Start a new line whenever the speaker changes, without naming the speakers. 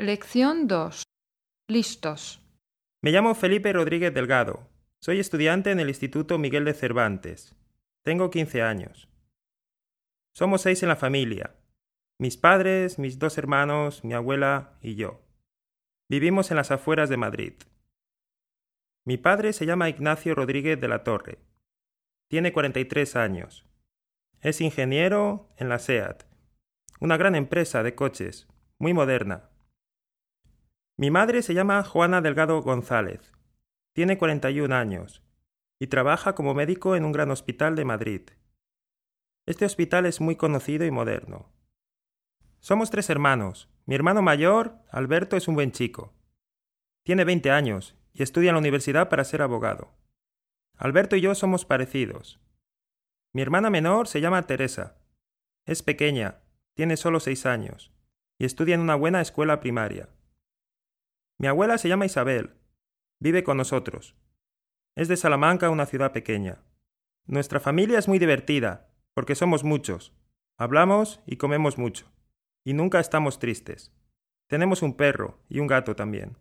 Lección 2. Listos.
Me llamo Felipe Rodríguez Delgado. Soy estudiante en el Instituto Miguel de Cervantes. Tengo 15 años. Somos seis en la familia. Mis padres, mis dos hermanos, mi abuela y yo. Vivimos en las afueras de Madrid. Mi padre se llama Ignacio Rodríguez de la Torre. Tiene 43 años. Es ingeniero en la SEAT, una gran empresa de coches, muy moderna. Mi madre se llama Juana Delgado González. Tiene 41 años y trabaja como médico en un gran hospital de Madrid. Este hospital es muy conocido y moderno. Somos tres hermanos. Mi hermano mayor, Alberto, es un buen chico. Tiene 20 años y estudia en la universidad para ser abogado. Alberto y yo somos parecidos. Mi hermana menor se llama Teresa. Es pequeña, tiene solo seis años, y estudia en una buena escuela primaria. Mi abuela se llama Isabel. Vive con nosotros. Es de Salamanca, una ciudad pequeña. Nuestra familia es muy divertida, porque somos muchos. Hablamos y comemos mucho. Y nunca estamos tristes. Tenemos un perro y un gato también.